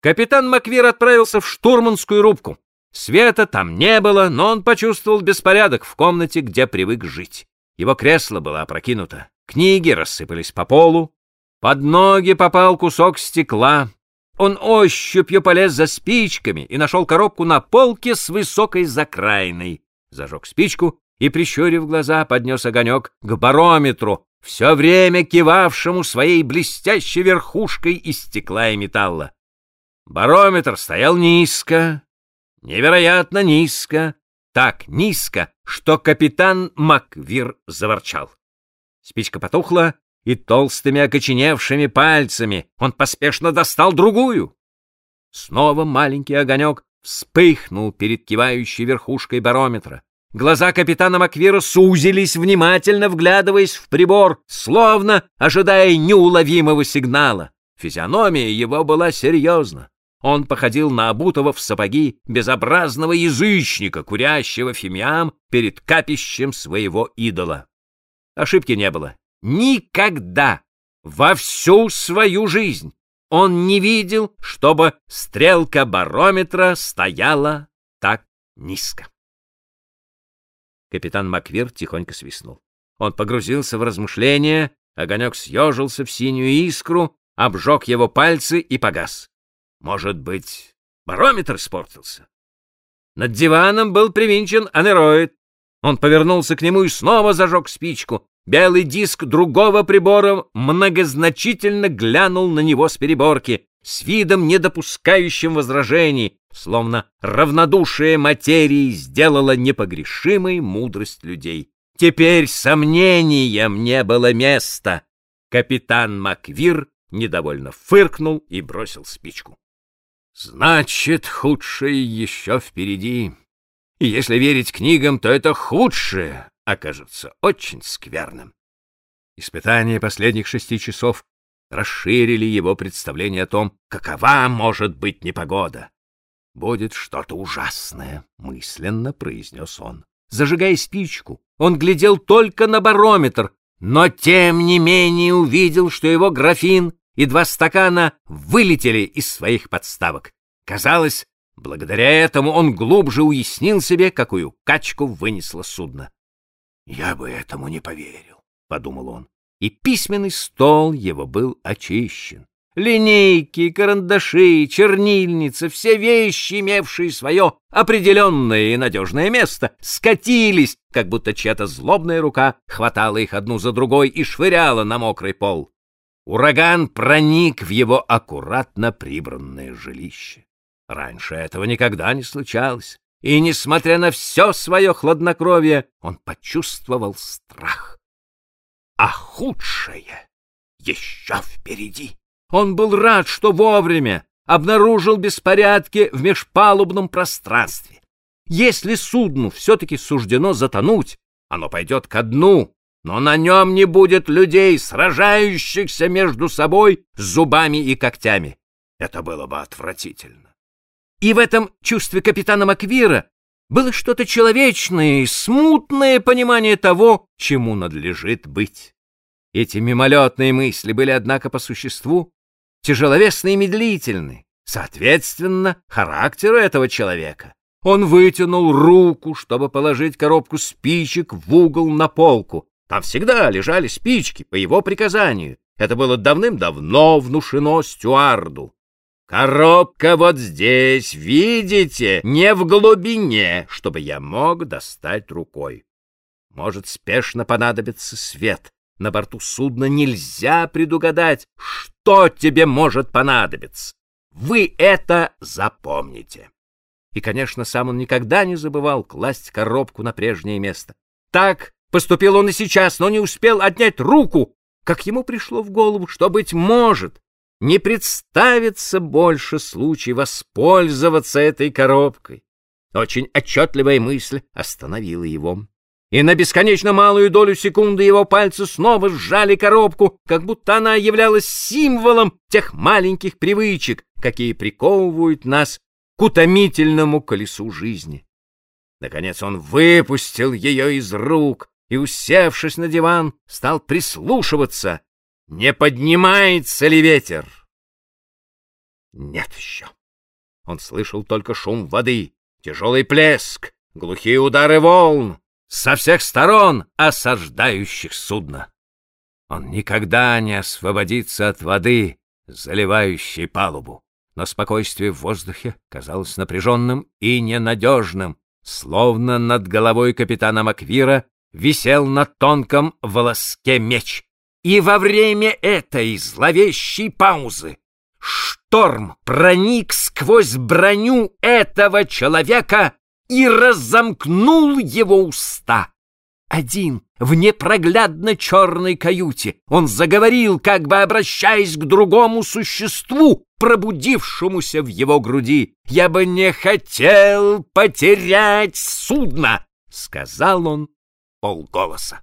Капитан Маквир отправился в штурманскую рубку. Света там не было, но он почувствовал беспорядок в комнате, где привык жить. Его кресло было опрокинуто, книги рассыпались по полу, под ноги попал кусок стекла. Он ощупью полез за спичками и нашел коробку на полке с высокой закраиной. Зажег спичку и, прищурив глаза, поднес огонек к барометру, все время кивавшему своей блестящей верхушкой из стекла и металла. Барометр стоял низко, невероятно низко, так низко, что капитан Маквир заворчал. Спичка потухла, и толстыми окоченевшими пальцами он поспешно достал другую. Снова маленький огонек вспыхнул перед кивающей верхушкой барометра. Глаза капитана Маквира сузились, внимательно вглядываясь в прибор, словно ожидая неуловимого сигнала. Физиономия его была серьезна. Он походил на обутого в сапоги безобразного язычника, курящего фимиам перед капищем своего идола. Ошибки не было. Никогда во всю свою жизнь он не видел, чтобы стрелка барометра стояла так низко. Капитан Маквир тихонько свистнул. Он погрузился в размышления, огонек съежился в синюю искру, обжег его пальцы и погас. Может быть, барометр испортился? Над диваном был привинчен анероид. Он повернулся к нему и снова зажег спичку. Белый диск другого прибора многозначительно глянул на него с переборки, с видом, не допускающим возражений, словно равнодушие материи сделало непогрешимой мудрость людей. Теперь сомнениям не было места. Капитан Маквир недовольно фыркнул и бросил спичку. Значит, худшее еще впереди. И если верить книгам, то это худшее окажется очень скверным. Испытания последних шести часов расширили его представление о том, какова может быть непогода. «Будет что-то ужасное», — мысленно произнес он. Зажигая спичку, он глядел только на барометр, но тем не менее увидел, что его графин и два стакана вылетели из своих подставок. Казалось, благодаря этому он глубже уяснил себе, какую качку вынесло судно. «Я бы этому не поверил», — подумал он. И письменный стол его был очищен. Линейки, карандаши, чернильница, все вещи, имевшие свое определенное и надежное место, скатились, как будто чья-то злобная рука хватала их одну за другой и швыряла на мокрый пол. Ураган проник в его аккуратно прибранное жилище. Раньше этого никогда не случалось, и, несмотря на все свое хладнокровие, он почувствовал страх. А худшее еще впереди. Он был рад, что вовремя обнаружил беспорядки в межпалубном пространстве. Если судну все-таки суждено затонуть, оно пойдет ко дну, но на нем не будет людей, сражающихся между собой зубами и когтями. Это было бы отвратительно. И в этом чувстве капитана Маквира было что-то человечное и смутное понимание того, чему надлежит быть. Эти мимолетные мысли были, однако, по существу тяжеловесны и медлительны, соответственно, характеру этого человека. Он вытянул руку, чтобы положить коробку спичек в угол на полку, там всегда лежали спички по его приказанию. Это было давным-давно внушено стюарду. Коробка вот здесь, видите, не в глубине, чтобы я мог достать рукой. Может спешно понадобиться свет. На борту судна нельзя предугадать, что тебе может понадобиться. Вы это запомните. И, конечно, сам он никогда не забывал класть коробку на прежнее место. Так Поступил он и сейчас, но не успел отнять руку, как ему пришло в голову, что, быть может, не представится больше случай воспользоваться этой коробкой. Очень отчетливая мысль остановила его. И на бесконечно малую долю секунды его пальцы снова сжали коробку, как будто она являлась символом тех маленьких привычек, какие приковывают нас к утомительному колесу жизни. Наконец он выпустил ее из рук, и, усевшись на диван, стал прислушиваться, не поднимается ли ветер. Нет еще. Он слышал только шум воды, тяжелый плеск, глухие удары волн, со всех сторон осаждающих судно. Он никогда не освободится от воды, заливающей палубу. Но спокойствие в воздухе казалось напряженным и ненадежным, словно над головой капитана Маквира висел на тонком волоске меч. И во время этой зловещей паузы шторм проник сквозь броню этого человека и разомкнул его уста. Один, в непроглядно черной каюте, он заговорил, как бы обращаясь к другому существу, пробудившемуся в его груди. «Я бы не хотел потерять судно!» — сказал он полголоса.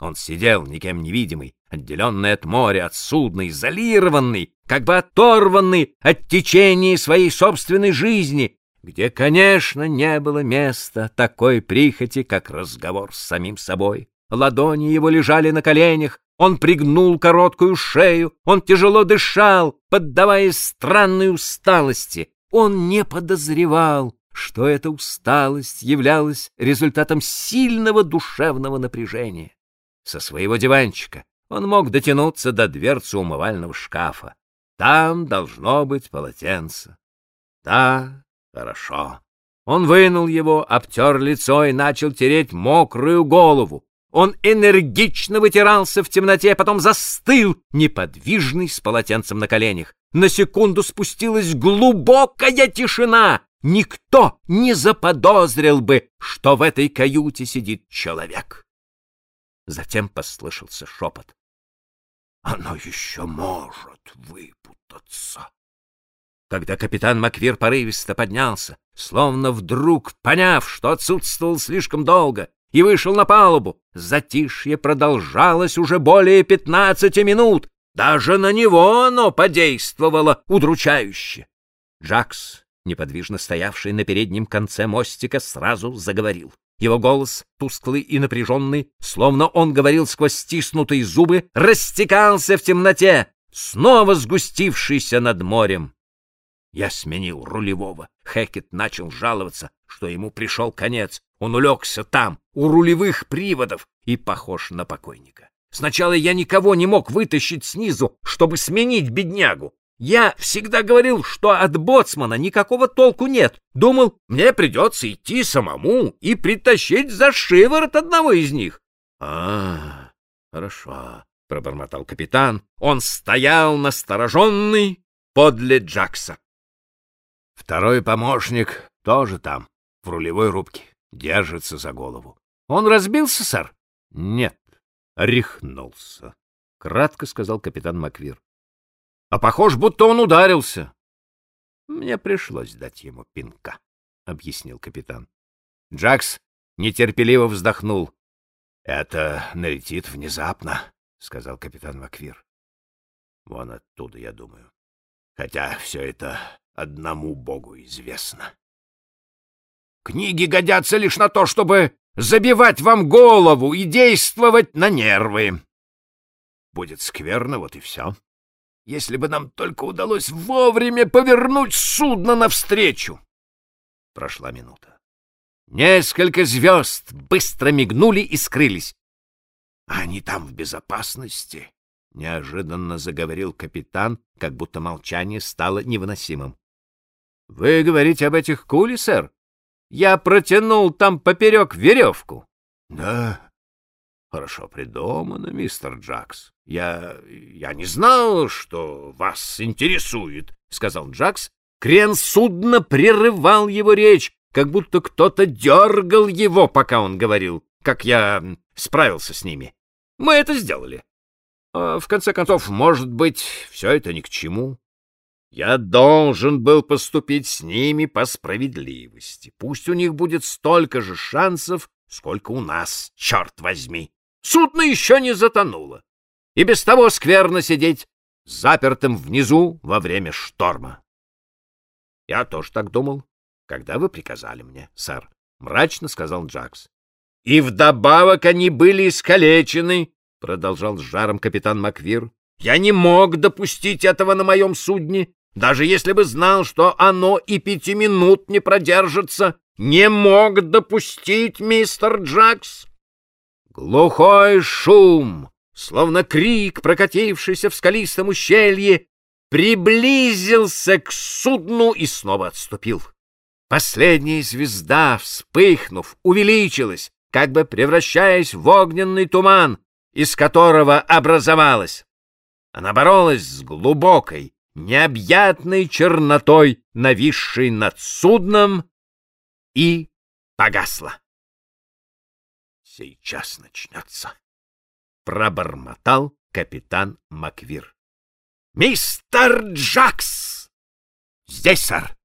Он сидел, никем не видимый, отделенный от моря, от судна, изолированный, как бы оторванный от течения своей собственной жизни, где, конечно, не было места такой прихоти, как разговор с самим собой. Ладони его лежали на коленях, он пригнул короткую шею, он тяжело дышал, поддаваясь странной усталости. Он не подозревал, что эта усталость являлась результатом сильного душевного напряжения. Со своего диванчика он мог дотянуться до дверцы умывального шкафа. Там должно быть полотенце. Да, хорошо. Он вынул его, обтер лицо и начал тереть мокрую голову. Он энергично вытирался в темноте, потом застыл, неподвижный, с полотенцем на коленях. На секунду спустилась глубокая тишина. Никто не заподозрил бы, что в этой каюте сидит человек. Затем послышался шепот. «Оно еще может выпутаться». Когда капитан Маквир порывисто поднялся, словно вдруг поняв, что отсутствовал слишком долго, и вышел на палубу. Затишье продолжалось уже более пятнадцати минут. Даже на него оно подействовало удручающе. Джакс, неподвижно стоявший на переднем конце мостика, сразу заговорил. Его голос, тусклый и напряженный, словно он говорил сквозь стиснутые зубы, растекался в темноте, снова сгустившийся над морем. Я сменил рулевого. Хекет начал жаловаться, что ему пришел конец. Он улегся там, у рулевых приводов, и похож на покойника. Сначала я никого не мог вытащить снизу, чтобы сменить беднягу. Я всегда говорил, что от боцмана никакого толку нет. Думал, мне придется идти самому и притащить за шиворот одного из них. — А, хорошо, — пробормотал капитан. Он стоял настороженный подле Джакса. Второй помощник тоже там, в рулевой рубке, держится за голову. Он разбился, сэр? Нет, рехнулся, кратко сказал капитан Маквир. А похож, будто он ударился. Мне пришлось дать ему пинка, объяснил капитан. Джакс нетерпеливо вздохнул. Это налетит внезапно, сказал капитан Маквир. Вон оттуда, я думаю. Хотя все это одному Богу известно. Книги годятся лишь на то, чтобы забивать вам голову и действовать на нервы. Будет скверно, вот и все. Если бы нам только удалось вовремя повернуть судно навстречу. Прошла минута. Несколько звезд быстро мигнули и скрылись. Они там в безопасности, — неожиданно заговорил капитан, как будто молчание стало невыносимым. — Вы говорите об этих кули, сэр? Я протянул там поперек веревку. — Да, хорошо придумано, мистер Джакс. Я... я не знал, что вас интересует, — сказал Джакс. Крен судна прерывал его речь, как будто кто-то дергал его, пока он говорил, как я справился с ними. Мы это сделали. А в конце концов, может быть, все это ни к чему. Я должен был поступить с ними по справедливости. Пусть у них будет столько же шансов, сколько у нас, черт возьми. Судно еще не затонуло. И без того скверно сидеть запертым внизу во время шторма. Я тоже так думал, когда вы приказали мне, сэр, — мрачно сказал Джакс. И вдобавок они были искалечены, — продолжал с жаром капитан Маквир. Я не мог допустить этого на моем судне. даже если бы знал, что оно и пяти минут не продержится, не мог допустить мистер Джакс. Глухой шум, словно крик, прокатившийся в скалистом ущелье, приблизился к судну и снова отступил. Последняя звезда, вспыхнув, увеличилась, как бы превращаясь в огненный туман, из которого образовалась. Она боролась с глубокой, необъятной чернотой, нависшей над судном, и погасла. «Сейчас начнется», — пробормотал капитан Маквир. «Мистер Джакс!» «Здесь, сэр!»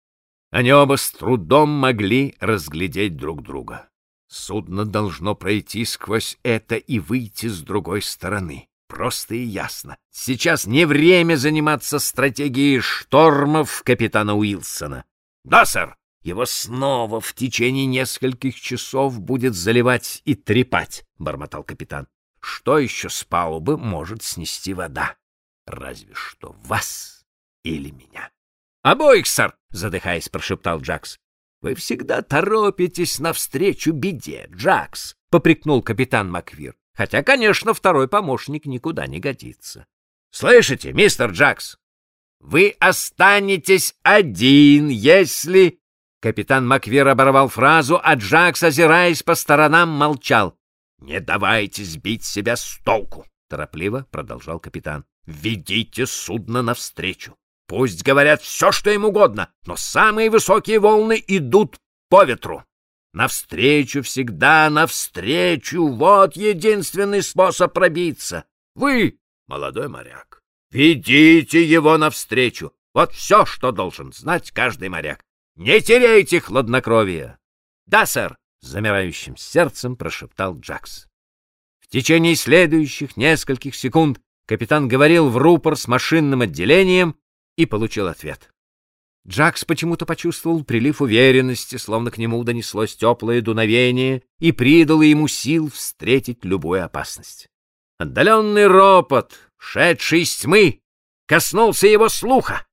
Они оба с трудом могли разглядеть друг друга. Судно должно пройти сквозь это и выйти с другой стороны. Просто и ясно. Сейчас не время заниматься стратегией штормов капитана Уилсона. Да, сэр, его снова в течение нескольких часов будет заливать и трепать, — бормотал капитан. Что еще с палубы может снести вода? Разве что вас или меня. — Обоих, сэр, — задыхаясь, прошептал Джакс. — Вы всегда торопитесь навстречу беде, Джакс, — попрекнул капитан Маквир. Хотя, конечно, второй помощник никуда не годится. Слышите, мистер Джакс? Вы останетесь один, если... Капитан Маквир оборвал фразу, а Джакс, озираясь по сторонам, молчал. «Не давайте сбить себя с толку!» — торопливо продолжал капитан. «Ведите судно навстречу. Пусть говорят все, что им угодно, но самые высокие волны идут по ветру. Навстречу всегда, навстречу, вот единственный способ пробиться. Вы, молодой моряк, ведите его навстречу. Вот все, что должен знать каждый моряк. Не теряйте хладнокровия. Да, сэр, с замирающим сердцем прошептал Джакс. В течение следующих нескольких секунд капитан говорил в рупор с машинным отделением и получил ответ. Джакс почему-то почувствовал прилив уверенности, словно к нему донеслось теплое дуновение и придало ему сил встретить любую опасность. Отдаленный ропот, шедший из тьмы, коснулся его слуха.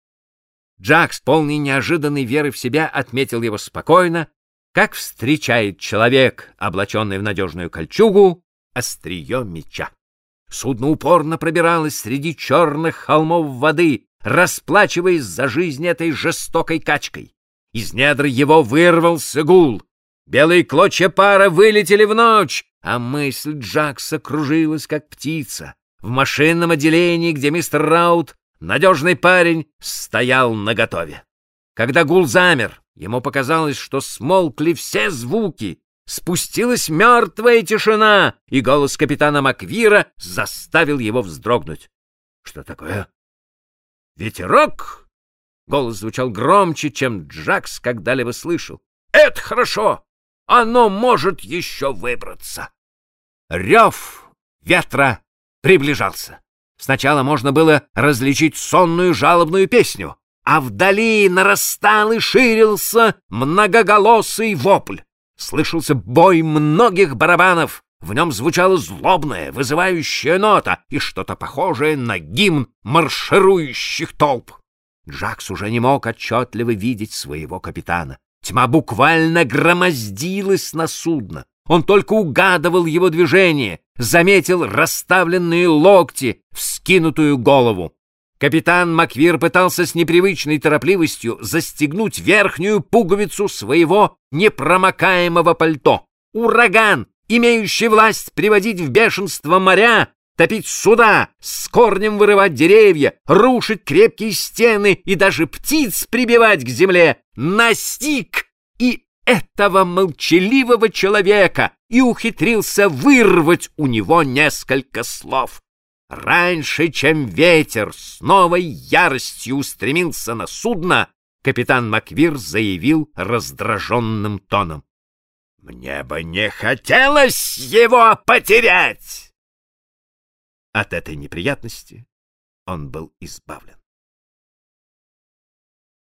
Джакс, полный неожиданной веры в себя, отметил его спокойно, как встречает человек, облаченный в надежную кольчугу, острие меча. Судно упорно пробиралось среди черных холмов воды, расплачиваясь за жизнь этой жестокой качкой. Из недр его вырвался гул. Белые клочья пара вылетели в ночь, а мысль Джакса кружилась, как птица. В машинном отделении, где мистер Раут, надежный парень, стоял наготове. Когда гул замер, ему показалось, что смолкли все звуки, спустилась мертвая тишина, и голос капитана Маквира заставил его вздрогнуть. — Что такое? «Ветерок!» Голос звучал громче, чем Джакс когда-либо слышал. «Это хорошо! Оно может еще выбраться!» Рев ветра приближался. Сначала можно было различить сонную жалобную песню, а вдали нарастал и ширился многоголосый вопль. Слышался бой многих барабанов, в нем звучала злобная, вызывающая нота и что-то похожее на гимн марширующих толп. Джакс уже не мог отчетливо видеть своего капитана. Тьма буквально громоздилась на судно. Он только угадывал его движение, заметил расставленные локти, вскинутую голову. Капитан Маквир пытался с непривычной торопливостью застегнуть верхнюю пуговицу своего непромокаемого пальто. Ураган имеющий власть приводить в бешенство моря, топить суда, с корнем вырывать деревья, рушить крепкие стены и даже птиц прибивать к земле, настиг и этого молчаливого человека и ухитрился вырвать у него несколько слов. Раньше, чем ветер с новой яростью устремился на судно, капитан Маквир заявил раздраженным тоном. Мне бы не хотелось его потерять. От этой неприятности он был избавлен.